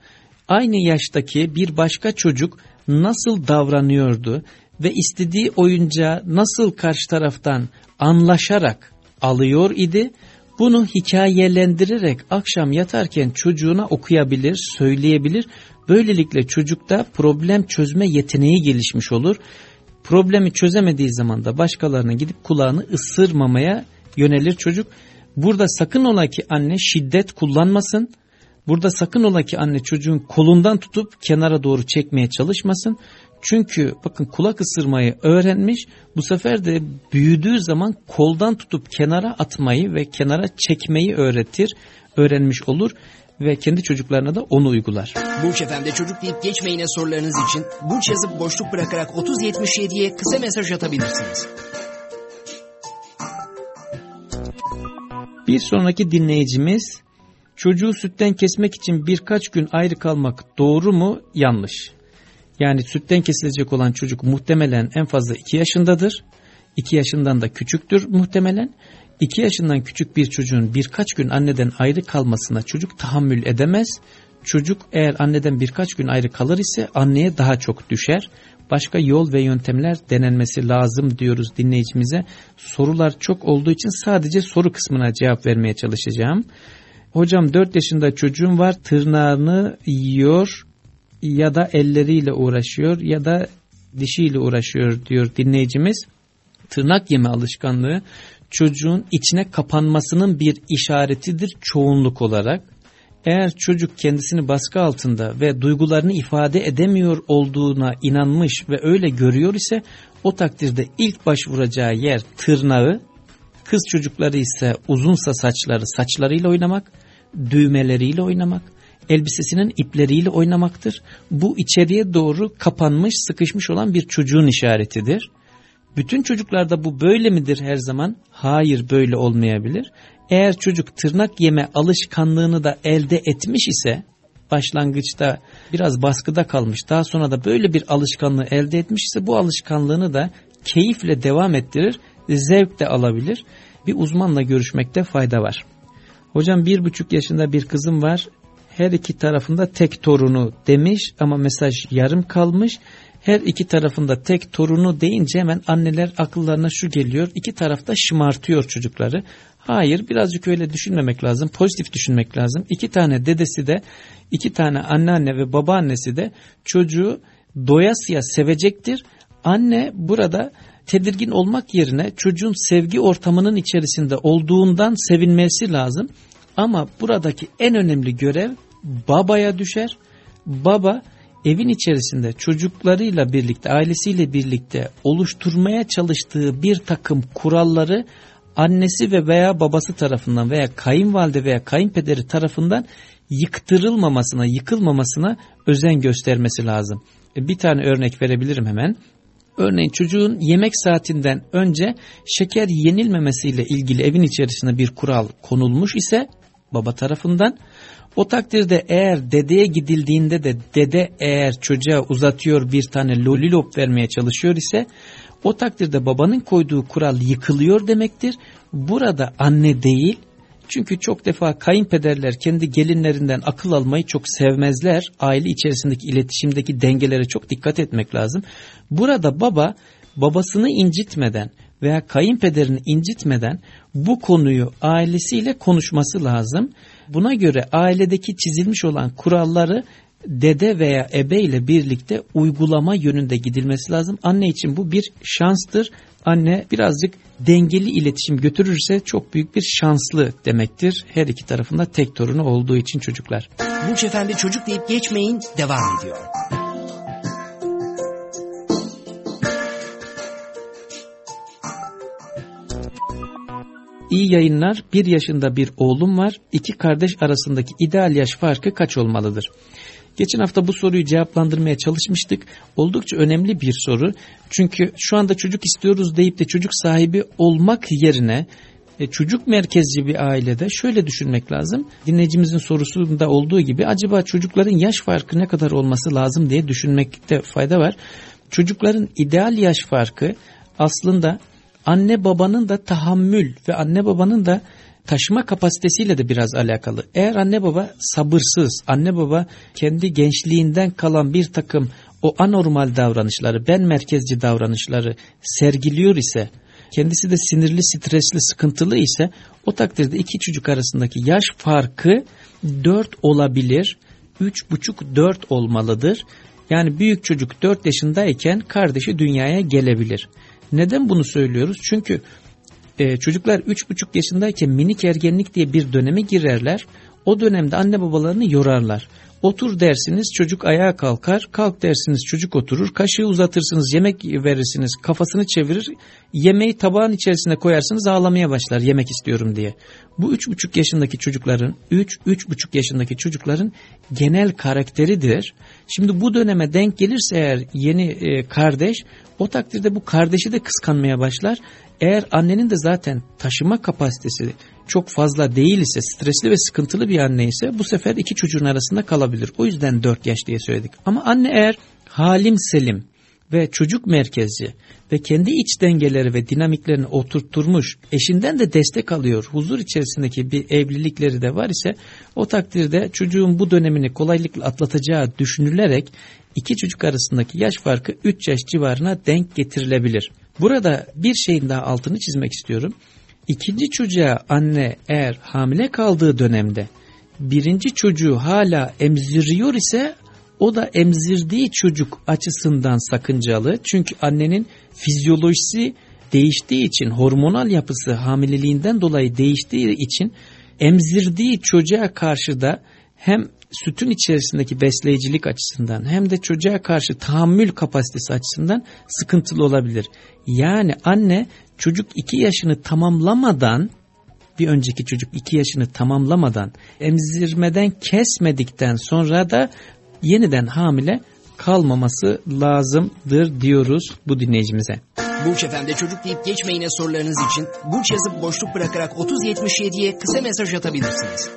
Speaker 2: aynı yaştaki bir başka çocuk nasıl davranıyordu ve istediği oyuncağı nasıl karşı taraftan anlaşarak alıyor idi. Bunu hikayelendirerek akşam yatarken çocuğuna okuyabilir, söyleyebilir. Böylelikle çocukta problem çözme yeteneği gelişmiş olur. Problemi çözemediği zaman da başkalarının gidip kulağını ısırmamaya yönelir çocuk. Burada sakın ola ki anne şiddet kullanmasın Burada sakın ola ki anne çocuğun kolundan tutup kenara doğru çekmeye çalışmasın. Çünkü bakın kulak ısırmayı öğrenmiş bu sefer de büyüdüğü zaman koldan tutup kenara atmayı ve kenara çekmeyi öğretir, öğrenmiş olur ve kendi çocuklarına da onu uygular.
Speaker 1: Burç Efendi çocuk deyip geçmeyine sorularınız için Burç yazıp boşluk bırakarak 3077'ye kısa mesaj atabilirsiniz.
Speaker 2: Bir sonraki dinleyicimiz Çocuğu sütten kesmek için birkaç gün ayrı kalmak doğru mu? Yanlış. Yani sütten kesilecek olan çocuk muhtemelen en fazla 2 yaşındadır. 2 yaşından da küçüktür muhtemelen. 2 yaşından küçük bir çocuğun birkaç gün anneden ayrı kalmasına çocuk tahammül edemez. Çocuk eğer anneden birkaç gün ayrı kalır ise anneye daha çok düşer. başka yol ve yöntemler denenmesi lazım diyoruz dinleyicimize. Sorular çok olduğu için sadece soru kısmına cevap vermeye çalışacağım. Hocam 4 yaşında çocuğum var tırnağını yiyor ya da elleriyle uğraşıyor ya da dişiyle uğraşıyor diyor dinleyicimiz. Tırnak yeme alışkanlığı çocuğun içine kapanmasının bir işaretidir çoğunluk olarak. Eğer çocuk kendisini baskı altında ve duygularını ifade edemiyor olduğuna inanmış ve öyle görüyor ise o takdirde ilk başvuracağı yer tırnağı, kız çocukları ise uzunsa saçları saçlarıyla oynamak, düğmeleriyle oynamak, elbisesinin ipleriyle oynamaktır. Bu içeriye doğru kapanmış, sıkışmış olan bir çocuğun işaretidir. Bütün çocuklarda bu böyle midir her zaman? Hayır böyle olmayabilir. Eğer çocuk tırnak yeme alışkanlığını da elde etmiş ise başlangıçta biraz baskıda kalmış daha sonra da böyle bir alışkanlığı elde etmiş ise bu alışkanlığını da keyifle devam ettirir zevk de alabilir. Bir uzmanla görüşmekte fayda var. Hocam bir buçuk yaşında bir kızım var her iki tarafında tek torunu demiş ama mesaj yarım kalmış. Her iki tarafında tek torunu deyince hemen anneler akıllarına şu geliyor. İki tarafta şımartıyor çocukları. Hayır birazcık öyle düşünmemek lazım. Pozitif düşünmek lazım. İki tane dedesi de iki tane anneanne ve babaannesi de çocuğu doyasıya sevecektir. Anne burada tedirgin olmak yerine çocuğun sevgi ortamının içerisinde olduğundan sevinmesi lazım. Ama buradaki en önemli görev babaya düşer. Baba evin içerisinde çocuklarıyla birlikte, ailesiyle birlikte oluşturmaya çalıştığı bir takım kuralları annesi ve veya babası tarafından veya kayınvalide veya kayınpederi tarafından yıktırılmamasına, yıkılmamasına özen göstermesi lazım. E, bir tane örnek verebilirim hemen. Örneğin çocuğun yemek saatinden önce şeker yenilmemesiyle ilgili evin içerisinde bir kural konulmuş ise baba tarafından o takdirde eğer dedeye gidildiğinde de dede eğer çocuğa uzatıyor bir tane lolilop vermeye çalışıyor ise o takdirde babanın koyduğu kural yıkılıyor demektir. Burada anne değil çünkü çok defa kayınpederler kendi gelinlerinden akıl almayı çok sevmezler. Aile içerisindeki iletişimdeki dengelere çok dikkat etmek lazım. Burada baba babasını incitmeden veya kayınpederini incitmeden bu konuyu ailesiyle konuşması lazım. Buna göre ailedeki çizilmiş olan kuralları dede veya ebe ile birlikte uygulama yönünde gidilmesi lazım. Anne için bu bir şanstır. Anne birazcık dengeli iletişim götürürse çok büyük bir şanslı demektir. Her iki tarafında tek torunu olduğu için çocuklar.
Speaker 1: Burç Efendi çocuk deyip geçmeyin devam ediyor.
Speaker 2: İyi yayınlar. Bir yaşında bir oğlum var. İki kardeş arasındaki ideal yaş farkı kaç olmalıdır? Geçen hafta bu soruyu cevaplandırmaya çalışmıştık. Oldukça önemli bir soru. Çünkü şu anda çocuk istiyoruz deyip de çocuk sahibi olmak yerine e, çocuk merkezci bir ailede şöyle düşünmek lazım. Dinleyicimizin sorusunda olduğu gibi acaba çocukların yaş farkı ne kadar olması lazım diye düşünmekte fayda var. Çocukların ideal yaş farkı aslında anne babanın da tahammül ve anne babanın da taşıma kapasitesiyle de biraz alakalı. Eğer anne baba sabırsız, anne baba kendi gençliğinden kalan bir takım o anormal davranışları, ben merkezci davranışları sergiliyor ise, kendisi de sinirli, stresli, sıkıntılı ise o takdirde iki çocuk arasındaki yaş farkı 4 olabilir. 3,5-4 olmalıdır. Yani büyük çocuk 4 yaşındayken kardeşi dünyaya gelebilir. Neden bunu söylüyoruz? Çünkü e, çocuklar 3,5 yaşındayken minik ergenlik diye bir döneme girerler. O dönemde anne babalarını yorarlar. Otur dersiniz çocuk ayağa kalkar, kalk dersiniz çocuk oturur, kaşığı uzatırsınız yemek verirsiniz kafasını çevirir, yemeği tabağın içerisine koyarsınız ağlamaya başlar yemek istiyorum diye. Bu üç buçuk yaşındaki çocukların, üç, üç buçuk yaşındaki çocukların genel karakteridir. Şimdi bu döneme denk gelirse eğer yeni e, kardeş, o takdirde bu kardeşi de kıskanmaya başlar. Eğer annenin de zaten taşıma kapasitesi çok fazla değil ise, stresli ve sıkıntılı bir anne ise bu sefer iki çocuğun arasında kalabilir. O yüzden 4 yaş diye söyledik. Ama anne eğer halim selim, ve çocuk merkezci ve kendi iç dengeleri ve dinamiklerini oturtturmuş, eşinden de destek alıyor, huzur içerisindeki bir evlilikleri de var ise o takdirde çocuğun bu dönemini kolaylıkla atlatacağı düşünülerek iki çocuk arasındaki yaş farkı 3 yaş civarına denk getirilebilir. Burada bir şeyin daha altını çizmek istiyorum. İkinci çocuğa anne eğer hamile kaldığı dönemde birinci çocuğu hala emziriyor ise o da emzirdiği çocuk açısından sakıncalı. Çünkü annenin fizyolojisi değiştiği için hormonal yapısı hamileliğinden dolayı değiştiği için emzirdiği çocuğa karşı da hem sütün içerisindeki besleyicilik açısından hem de çocuğa karşı tahammül kapasitesi açısından sıkıntılı olabilir. Yani anne çocuk 2 yaşını tamamlamadan bir önceki çocuk 2 yaşını tamamlamadan emzirmeden kesmedikten sonra da yeniden hamile kalmaması lazımdır diyoruz bu dinleyicimize.
Speaker 1: Burç Efendi çocuk deyip geçmeyine sorularınız için Burç yazıp boşluk bırakarak 3077'ye kısa mesaj atabilirsiniz.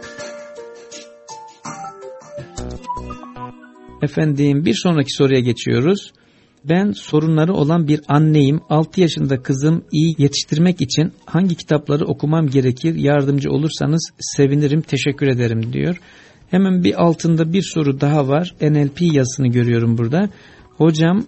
Speaker 2: Efendim bir sonraki soruya geçiyoruz. Ben sorunları olan bir anneyim. 6 yaşında kızım iyi yetiştirmek için hangi kitapları okumam gerekir? Yardımcı olursanız sevinirim. Teşekkür ederim diyor. Hemen bir altında bir soru daha var. NLP yazısını görüyorum burada. Hocam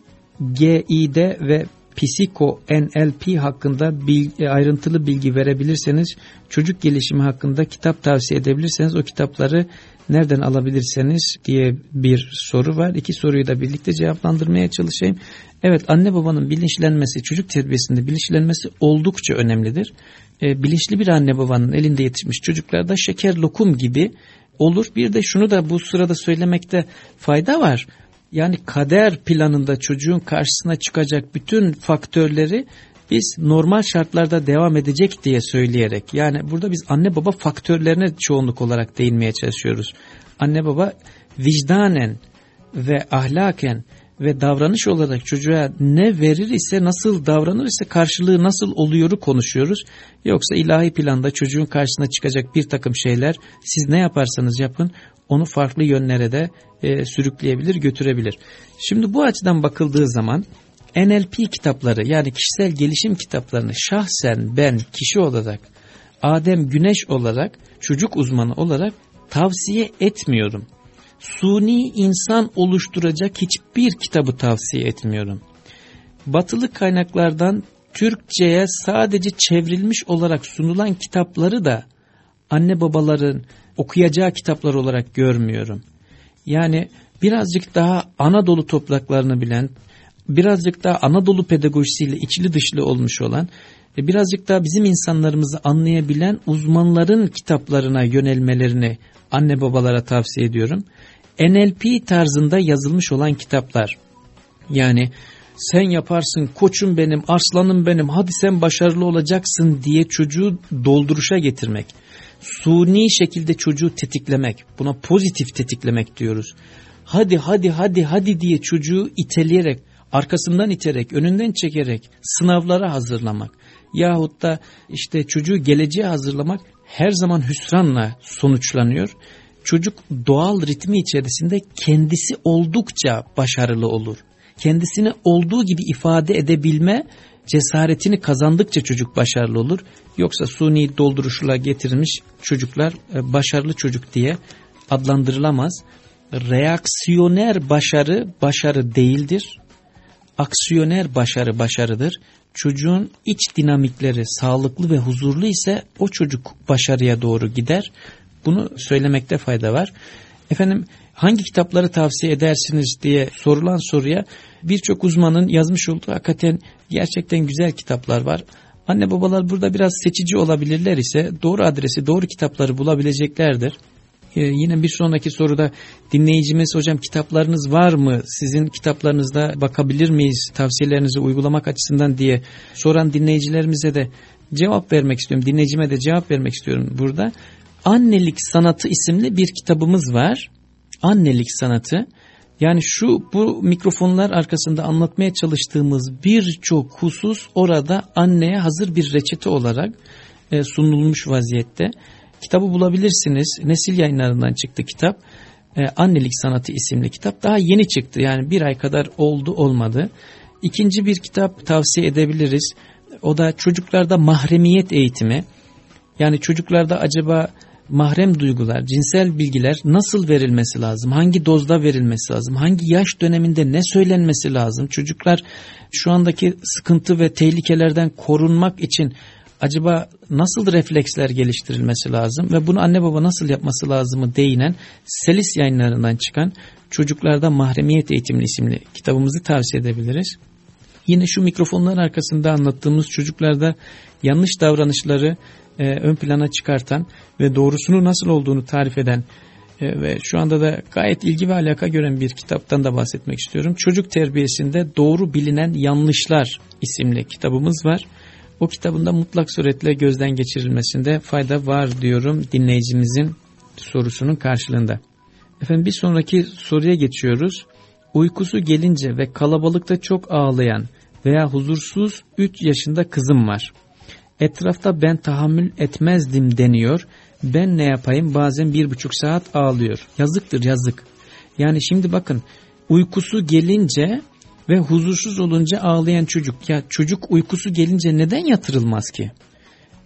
Speaker 2: GID ve Psiko NLP hakkında bilgi, ayrıntılı bilgi verebilirseniz, çocuk gelişimi hakkında kitap tavsiye edebilirseniz o kitapları nereden alabilirseniz diye bir soru var. İki soruyu da birlikte cevaplandırmaya çalışayım. Evet anne babanın bilinçlenmesi, çocuk terbiyesinde bilinçlenmesi oldukça önemlidir. E, bilinçli bir anne babanın elinde yetişmiş çocuklarda şeker lokum gibi olur. Bir de şunu da bu sırada söylemekte fayda var. Yani kader planında çocuğun karşısına çıkacak bütün faktörleri biz normal şartlarda devam edecek diye söyleyerek yani burada biz anne baba faktörlerine çoğunluk olarak değinmeye çalışıyoruz. Anne baba vicdanen ve ahlaken ve davranış olarak çocuğa ne verir ise nasıl davranır ise karşılığı nasıl oluyoru konuşuyoruz. Yoksa ilahi planda çocuğun karşısına çıkacak bir takım şeyler siz ne yaparsanız yapın onu farklı yönlere de e, sürükleyebilir götürebilir. Şimdi bu açıdan bakıldığı zaman NLP kitapları yani kişisel gelişim kitaplarını şahsen ben kişi olarak Adem Güneş olarak çocuk uzmanı olarak tavsiye etmiyorum. Suni insan oluşturacak hiçbir kitabı tavsiye etmiyorum. Batılı kaynaklardan Türkçe'ye sadece çevrilmiş olarak sunulan kitapları da anne babaların okuyacağı kitaplar olarak görmüyorum. Yani birazcık daha Anadolu topraklarını bilen, birazcık daha Anadolu pedagojisiyle içli dışlı olmuş olan ve birazcık daha bizim insanlarımızı anlayabilen uzmanların kitaplarına yönelmelerini anne babalara tavsiye ediyorum. NLP tarzında yazılmış olan kitaplar yani sen yaparsın koçum benim arslanım benim hadi sen başarılı olacaksın diye çocuğu dolduruşa getirmek. Suni şekilde çocuğu tetiklemek buna pozitif tetiklemek diyoruz. Hadi hadi hadi hadi diye çocuğu iteleyerek arkasından iterek, önünden çekerek sınavlara hazırlamak yahut da işte çocuğu geleceğe hazırlamak her zaman hüsranla sonuçlanıyor. Çocuk doğal ritmi içerisinde kendisi oldukça başarılı olur. Kendisini olduğu gibi ifade edebilme cesaretini kazandıkça çocuk başarılı olur. Yoksa suni dolduruşla getirilmiş çocuklar e, başarılı çocuk diye adlandırılamaz. Reaksiyoner başarı başarı değildir aksiyoner başarı başarıdır. Çocuğun iç dinamikleri sağlıklı ve huzurlu ise o çocuk başarıya doğru gider. Bunu söylemekte fayda var. Efendim hangi kitapları tavsiye edersiniz diye sorulan soruya birçok uzmanın yazmış olduğu hakikaten gerçekten güzel kitaplar var. Anne babalar burada biraz seçici olabilirler ise doğru adresi doğru kitapları bulabileceklerdir. Ee, yine bir sonraki soruda dinleyicimiz hocam kitaplarınız var mı? Sizin kitaplarınızda bakabilir miyiz? Tavsiyelerinizi uygulamak açısından diye soran dinleyicilerimize de cevap vermek istiyorum. Dinleyicime de cevap vermek istiyorum burada. Annelik Sanatı isimli bir kitabımız var. Annelik Sanatı. Yani şu bu mikrofonlar arkasında anlatmaya çalıştığımız birçok husus orada anneye hazır bir reçete olarak e, sunulmuş vaziyette. Kitabı bulabilirsiniz. Nesil yayınlarından çıktı kitap. Ee, Annelik Sanatı isimli kitap. Daha yeni çıktı. Yani bir ay kadar oldu olmadı. İkinci bir kitap tavsiye edebiliriz. O da çocuklarda mahremiyet eğitimi. Yani çocuklarda acaba mahrem duygular, cinsel bilgiler nasıl verilmesi lazım? Hangi dozda verilmesi lazım? Hangi yaş döneminde ne söylenmesi lazım? Çocuklar şu andaki sıkıntı ve tehlikelerden korunmak için acaba nasıl refleksler geliştirilmesi lazım ve bunu anne baba nasıl yapması lazımı değinen Selis yayınlarından çıkan Çocuklarda Mahremiyet Eğitimli isimli kitabımızı tavsiye edebiliriz. Yine şu mikrofonların arkasında anlattığımız çocuklarda yanlış davranışları e, ön plana çıkartan ve doğrusunun nasıl olduğunu tarif eden e, ve şu anda da gayet ilgi ve alaka gören bir kitaptan da bahsetmek istiyorum. Çocuk terbiyesinde doğru bilinen yanlışlar isimli kitabımız var. O kitabında mutlak suretle gözden geçirilmesinde fayda var diyorum dinleyicimizin sorusunun karşılığında. Efendim bir sonraki soruya geçiyoruz. Uykusu gelince ve kalabalıkta çok ağlayan veya huzursuz 3 yaşında kızım var. Etrafta ben tahammül etmezdim deniyor. Ben ne yapayım bazen bir buçuk saat ağlıyor. Yazıktır yazık. Yani şimdi bakın uykusu gelince ve huzursuz olunca ağlayan çocuk. Ya çocuk uykusu gelince neden yatırılmaz ki?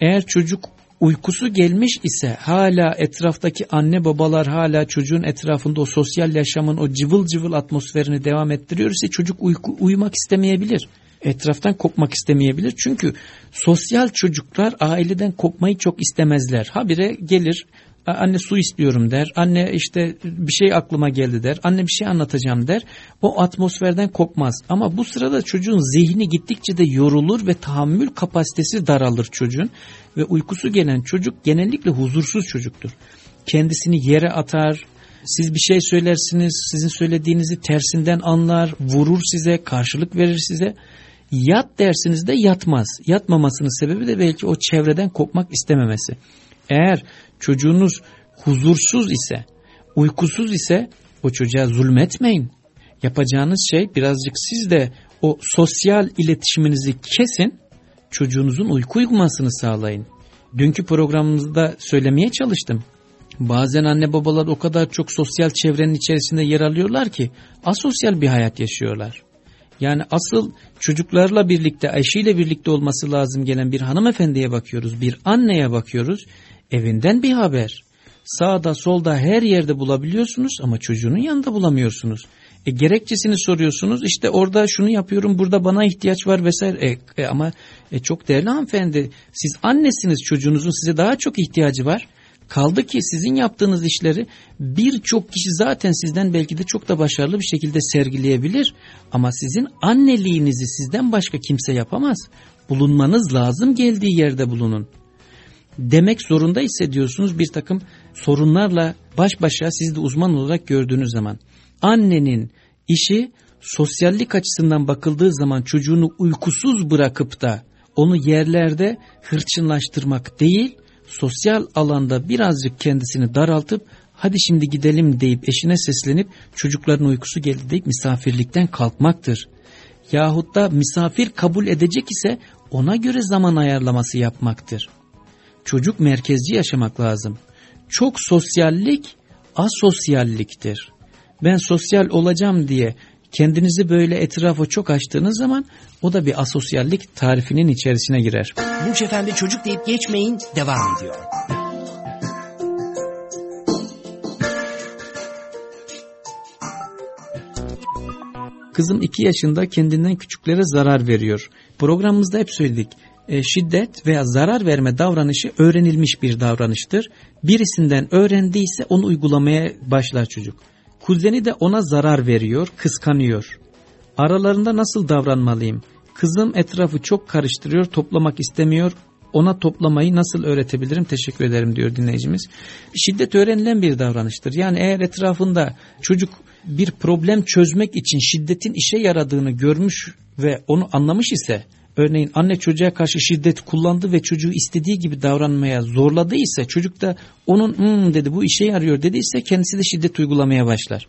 Speaker 2: Eğer çocuk uykusu gelmiş ise hala etraftaki anne babalar hala çocuğun etrafında o sosyal yaşamın o cıvıl cıvıl atmosferini devam ettiriyor ise çocuk uyku, uyumak istemeyebilir. Etraftan kopmak istemeyebilir. Çünkü sosyal çocuklar aileden kopmayı çok istemezler. Habire gelir Anne su istiyorum der. Anne işte bir şey aklıma geldi der. Anne bir şey anlatacağım der. O atmosferden kopmaz. Ama bu sırada çocuğun zihni gittikçe de yorulur ve tahammül kapasitesi daralır çocuğun. Ve uykusu gelen çocuk genellikle huzursuz çocuktur. Kendisini yere atar, siz bir şey söylersiniz, sizin söylediğinizi tersinden anlar, vurur size, karşılık verir size. Yat dersiniz de yatmaz. Yatmamasının sebebi de belki o çevreden kopmak istememesi. Eğer çocuğunuz huzursuz ise, uykusuz ise o çocuğa zulmetmeyin. Yapacağınız şey birazcık siz de o sosyal iletişiminizi kesin, çocuğunuzun uyku uyumasını sağlayın. Dünkü programımızda söylemeye çalıştım. Bazen anne babalar o kadar çok sosyal çevrenin içerisinde yer alıyorlar ki asosyal bir hayat yaşıyorlar. Yani asıl çocuklarla birlikte, eşiyle birlikte olması lazım gelen bir hanımefendiye bakıyoruz, bir anneye bakıyoruz. Evinden bir haber. Sağda solda her yerde bulabiliyorsunuz ama çocuğunun yanında bulamıyorsunuz. E, gerekçesini soruyorsunuz işte orada şunu yapıyorum burada bana ihtiyaç var vesaire. E, e, ama e, çok değerli hanımefendi siz annesiniz çocuğunuzun size daha çok ihtiyacı var. Kaldı ki sizin yaptığınız işleri birçok kişi zaten sizden belki de çok da başarılı bir şekilde sergileyebilir. Ama sizin anneliğinizi sizden başka kimse yapamaz. Bulunmanız lazım geldiği yerde bulunun demek zorunda hissediyorsunuz bir takım sorunlarla baş başa siz de uzman olarak gördüğünüz zaman. Annenin işi sosyallik açısından bakıldığı zaman çocuğunu uykusuz bırakıp da onu yerlerde hırçınlaştırmak değil, sosyal alanda birazcık kendisini daraltıp hadi şimdi gidelim deyip eşine seslenip çocukların uykusu geldi deyip misafirlikten kalkmaktır. Yahut da misafir kabul edecek ise ona göre zaman ayarlaması yapmaktır çocuk merkezci yaşamak lazım. Çok sosyallik asosyalliktir. Ben sosyal olacağım diye kendinizi böyle etrafa çok açtığınız zaman o da bir asosyallik tarifinin içerisine girer.
Speaker 1: Burç Efendi çocuk deyip geçmeyin devam ediyor.
Speaker 2: Kızım iki yaşında kendinden küçüklere zarar veriyor. Programımızda hep söyledik e, şiddet veya zarar verme davranışı öğrenilmiş bir davranıştır. Birisinden öğrendiyse onu uygulamaya başlar çocuk. Kuzeni de ona zarar veriyor, kıskanıyor. Aralarında nasıl davranmalıyım? Kızım etrafı çok karıştırıyor, toplamak istemiyor. Ona toplamayı nasıl öğretebilirim? Teşekkür ederim diyor dinleyicimiz. Şiddet öğrenilen bir davranıştır. Yani eğer etrafında çocuk bir problem çözmek için şiddetin işe yaradığını görmüş ve onu anlamış ise örneğin anne çocuğa karşı şiddet kullandı ve çocuğu istediği gibi davranmaya zorladıysa çocuk da onun hmm dedi bu işe yarıyor dediyse kendisi de şiddet uygulamaya başlar.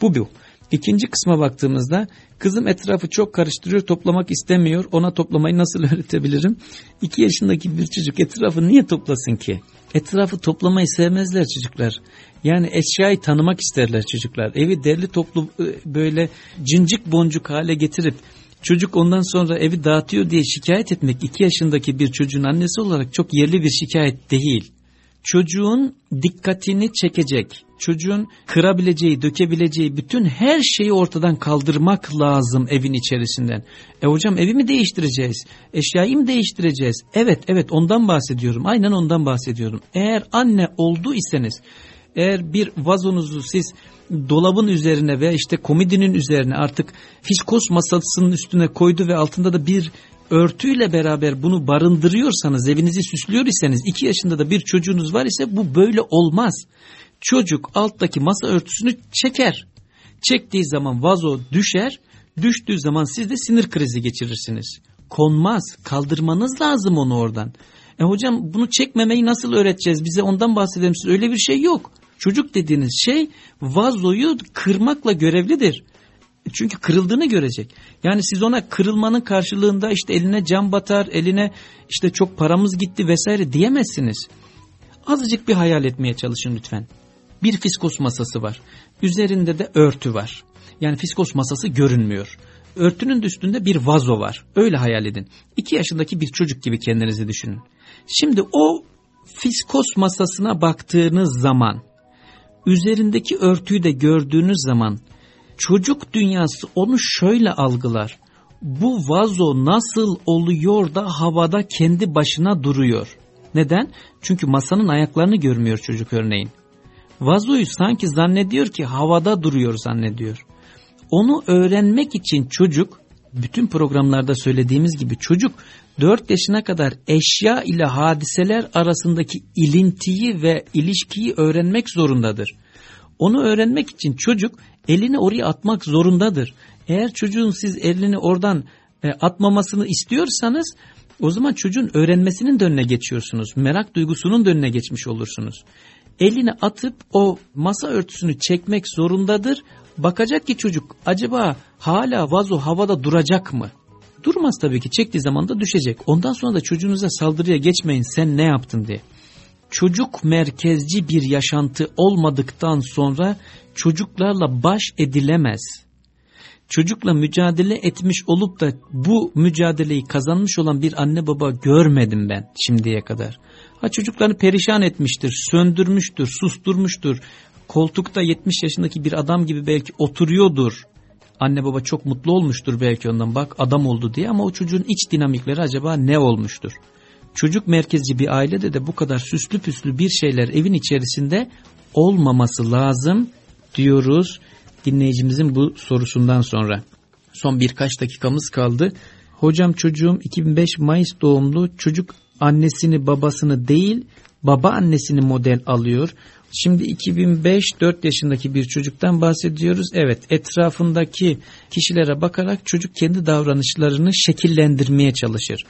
Speaker 2: Bu bu. İkinci kısma baktığımızda kızım etrafı çok karıştırıyor toplamak istemiyor ona toplamayı nasıl <laughs> öğretebilirim? İki yaşındaki bir çocuk etrafı niye toplasın ki? Etrafı toplamayı sevmezler çocuklar. Yani eşyayı tanımak isterler çocuklar. Evi derli toplu e, böyle cincik boncuk hale getirip Çocuk ondan sonra evi dağıtıyor diye şikayet etmek iki yaşındaki bir çocuğun annesi olarak çok yerli bir şikayet değil. Çocuğun dikkatini çekecek, çocuğun kırabileceği, dökebileceği bütün her şeyi ortadan kaldırmak lazım evin içerisinden. E hocam evi mi değiştireceğiz? Eşyayı mı değiştireceğiz? Evet, evet ondan bahsediyorum. Aynen ondan bahsediyorum. Eğer anne oldu iseniz, eğer bir vazonuzu siz dolabın üzerine veya işte komodinin üzerine artık fiskos masasının üstüne koydu ve altında da bir örtüyle beraber bunu barındırıyorsanız, evinizi süslüyor iseniz, iki yaşında da bir çocuğunuz var ise bu böyle olmaz. Çocuk alttaki masa örtüsünü çeker. Çektiği zaman vazo düşer, düştüğü zaman siz de sinir krizi geçirirsiniz. Konmaz, kaldırmanız lazım onu oradan. E hocam bunu çekmemeyi nasıl öğreteceğiz? Bize ondan bahsedelim. Siz öyle bir şey yok. Çocuk dediğiniz şey vazoyu kırmakla görevlidir. Çünkü kırıldığını görecek. Yani siz ona kırılmanın karşılığında işte eline cam batar, eline işte çok paramız gitti vesaire diyemezsiniz. Azıcık bir hayal etmeye çalışın lütfen. Bir fiskos masası var. Üzerinde de örtü var. Yani fiskos masası görünmüyor. Örtünün üstünde bir vazo var. Öyle hayal edin. İki yaşındaki bir çocuk gibi kendinizi düşünün. Şimdi o fiskos masasına baktığınız zaman, üzerindeki örtüyü de gördüğünüz zaman çocuk dünyası onu şöyle algılar. Bu vazo nasıl oluyor da havada kendi başına duruyor? Neden? Çünkü masanın ayaklarını görmüyor çocuk örneğin. Vazoyu sanki zannediyor ki havada duruyor zannediyor. Onu öğrenmek için çocuk, bütün programlarda söylediğimiz gibi çocuk 4 yaşına kadar eşya ile hadiseler arasındaki ilintiyi ve ilişkiyi öğrenmek zorundadır. Onu öğrenmek için çocuk elini oraya atmak zorundadır. Eğer çocuğun siz elini oradan e, atmamasını istiyorsanız o zaman çocuğun öğrenmesinin de önüne geçiyorsunuz. Merak duygusunun da önüne geçmiş olursunuz. Elini atıp o masa örtüsünü çekmek zorundadır. Bakacak ki çocuk acaba hala vazo havada duracak mı? Durmaz tabii ki çektiği zaman da düşecek. Ondan sonra da çocuğunuza saldırıya geçmeyin sen ne yaptın diye. Çocuk merkezci bir yaşantı olmadıktan sonra çocuklarla baş edilemez. Çocukla mücadele etmiş olup da bu mücadeleyi kazanmış olan bir anne baba görmedim ben şimdiye kadar. Ha çocuklarını perişan etmiştir, söndürmüştür, susturmuştur. Koltukta 70 yaşındaki bir adam gibi belki oturuyordur. Anne baba çok mutlu olmuştur belki ondan bak adam oldu diye ama o çocuğun iç dinamikleri acaba ne olmuştur? Çocuk merkezci bir ailede de bu kadar süslü püslü bir şeyler evin içerisinde olmaması lazım diyoruz dinleyicimizin bu sorusundan sonra. Son birkaç dakikamız kaldı. Hocam çocuğum 2005 Mayıs doğumlu çocuk annesini babasını değil baba annesini model alıyor. Şimdi 2005 4 yaşındaki bir çocuktan bahsediyoruz. Evet etrafındaki kişilere bakarak çocuk kendi davranışlarını şekillendirmeye çalışır.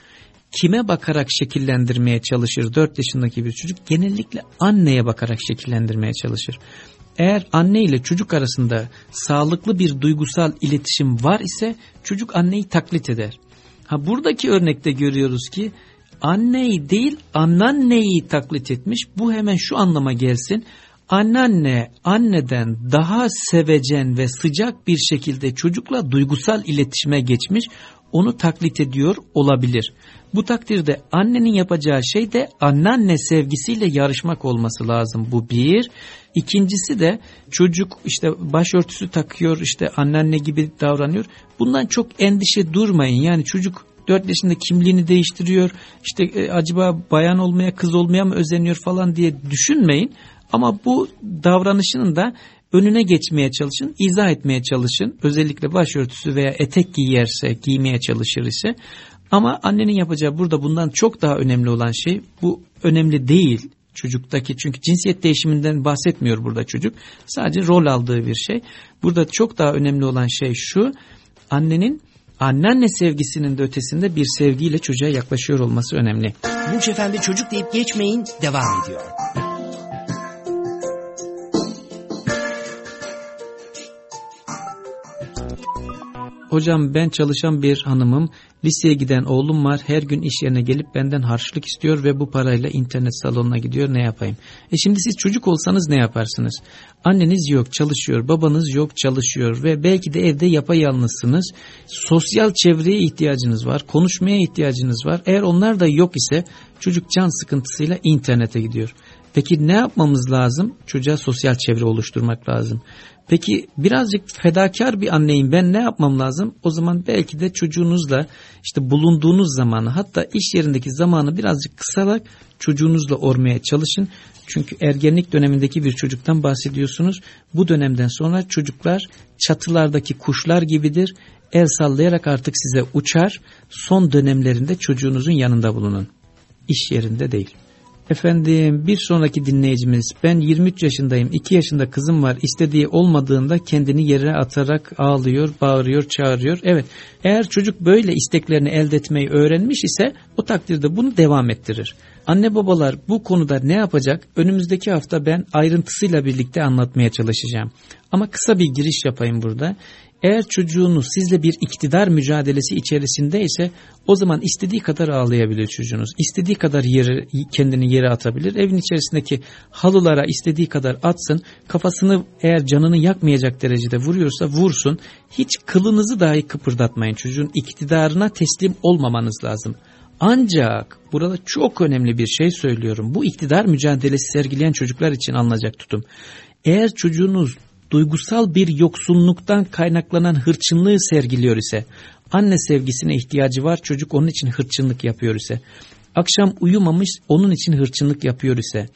Speaker 2: Kime bakarak şekillendirmeye çalışır 4 yaşındaki bir çocuk? Genellikle anneye bakarak şekillendirmeye çalışır. Eğer anne ile çocuk arasında sağlıklı bir duygusal iletişim var ise çocuk anneyi taklit eder. Ha buradaki örnekte görüyoruz ki anneyi değil anneanneyi taklit etmiş. Bu hemen şu anlama gelsin. Anneanne anneden daha sevecen ve sıcak bir şekilde çocukla duygusal iletişime geçmiş. Onu taklit ediyor olabilir. Bu takdirde annenin yapacağı şey de anneanne sevgisiyle yarışmak olması lazım. Bu bir. İkincisi de çocuk işte başörtüsü takıyor işte anneanne gibi davranıyor. Bundan çok endişe durmayın. Yani çocuk 4 yaşında kimliğini değiştiriyor. İşte e, acaba bayan olmaya kız olmaya mı özeniyor falan diye düşünmeyin. Ama bu davranışının da önüne geçmeye çalışın, izah etmeye çalışın. Özellikle başörtüsü veya etek giyerse, giymeye çalışır ise. Ama annenin yapacağı burada bundan çok daha önemli olan şey bu önemli değil çocuktaki çünkü cinsiyet değişiminden bahsetmiyor burada çocuk. Sadece rol aldığı bir şey. Burada çok daha önemli olan şey şu annenin anneanne sevgisinin de ötesinde bir sevgiyle çocuğa yaklaşıyor olması önemli.
Speaker 1: Burç Efendi çocuk deyip geçmeyin devam ediyor.
Speaker 2: Hocam ben çalışan bir hanımım, liseye giden oğlum var, her gün iş yerine gelip benden harçlık istiyor ve bu parayla internet salonuna gidiyor, ne yapayım? E şimdi siz çocuk olsanız ne yaparsınız? Anneniz yok, çalışıyor, babanız yok, çalışıyor ve belki de evde yapayalnızsınız. Sosyal çevreye ihtiyacınız var, konuşmaya ihtiyacınız var. Eğer onlar da yok ise çocuk can sıkıntısıyla internete gidiyor. Peki ne yapmamız lazım? Çocuğa sosyal çevre oluşturmak lazım. Peki birazcık fedakar bir anneyim ben ne yapmam lazım? O zaman belki de çocuğunuzla işte bulunduğunuz zamanı hatta iş yerindeki zamanı birazcık kısarak çocuğunuzla ormaya çalışın. Çünkü ergenlik dönemindeki bir çocuktan bahsediyorsunuz. Bu dönemden sonra çocuklar çatılardaki kuşlar gibidir. El sallayarak artık size uçar. Son dönemlerinde çocuğunuzun yanında bulunun. İş yerinde değil. Efendim bir sonraki dinleyicimiz ben 23 yaşındayım 2 yaşında kızım var istediği olmadığında kendini yere atarak ağlıyor bağırıyor çağırıyor. Evet eğer çocuk böyle isteklerini elde etmeyi öğrenmiş ise o takdirde bunu devam ettirir. Anne babalar bu konuda ne yapacak önümüzdeki hafta ben ayrıntısıyla birlikte anlatmaya çalışacağım. Ama kısa bir giriş yapayım burada. Eğer çocuğunuz sizle bir iktidar mücadelesi içerisinde ise o zaman istediği kadar ağlayabilir çocuğunuz. İstediği kadar yeri, kendini yere atabilir. Evin içerisindeki halılara istediği kadar atsın. Kafasını eğer canını yakmayacak derecede vuruyorsa vursun. Hiç kılınızı dahi kıpırdatmayın. Çocuğun iktidarına teslim olmamanız lazım. Ancak burada çok önemli bir şey söylüyorum. Bu iktidar mücadelesi sergileyen çocuklar için alınacak tutum. Eğer çocuğunuz duygusal bir yoksunluktan kaynaklanan hırçınlığı sergiliyor ise, anne sevgisine ihtiyacı var çocuk onun için hırçınlık yapıyor ise, akşam uyumamış onun için hırçınlık yapıyor ise,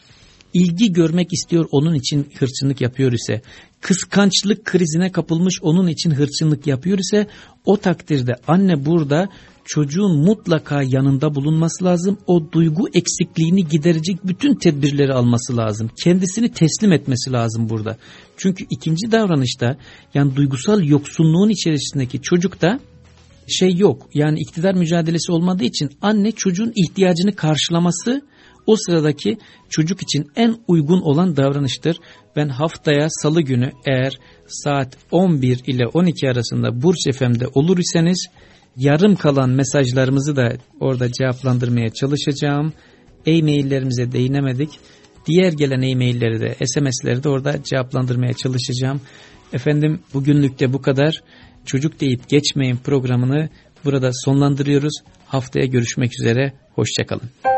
Speaker 2: ilgi görmek istiyor onun için hırçınlık yapıyor ise, kıskançlık krizine kapılmış onun için hırçınlık yapıyor ise, o takdirde anne burada çocuğun mutlaka yanında bulunması lazım. O duygu eksikliğini giderecek bütün tedbirleri alması lazım. Kendisini teslim etmesi lazım burada. Çünkü ikinci davranışta yani duygusal yoksunluğun içerisindeki çocukta şey yok. Yani iktidar mücadelesi olmadığı için anne çocuğun ihtiyacını karşılaması o sıradaki çocuk için en uygun olan davranıştır. Ben haftaya salı günü eğer saat 11 ile 12 arasında Burç FM'de olur iseniz yarım kalan mesajlarımızı da orada cevaplandırmaya çalışacağım. E-maillerimize değinemedik. Diğer gelen e-mailleri de SMS'leri de orada cevaplandırmaya çalışacağım. Efendim bugünlük de bu kadar. Çocuk deyip geçmeyin programını burada sonlandırıyoruz. Haftaya görüşmek üzere. Hoşçakalın.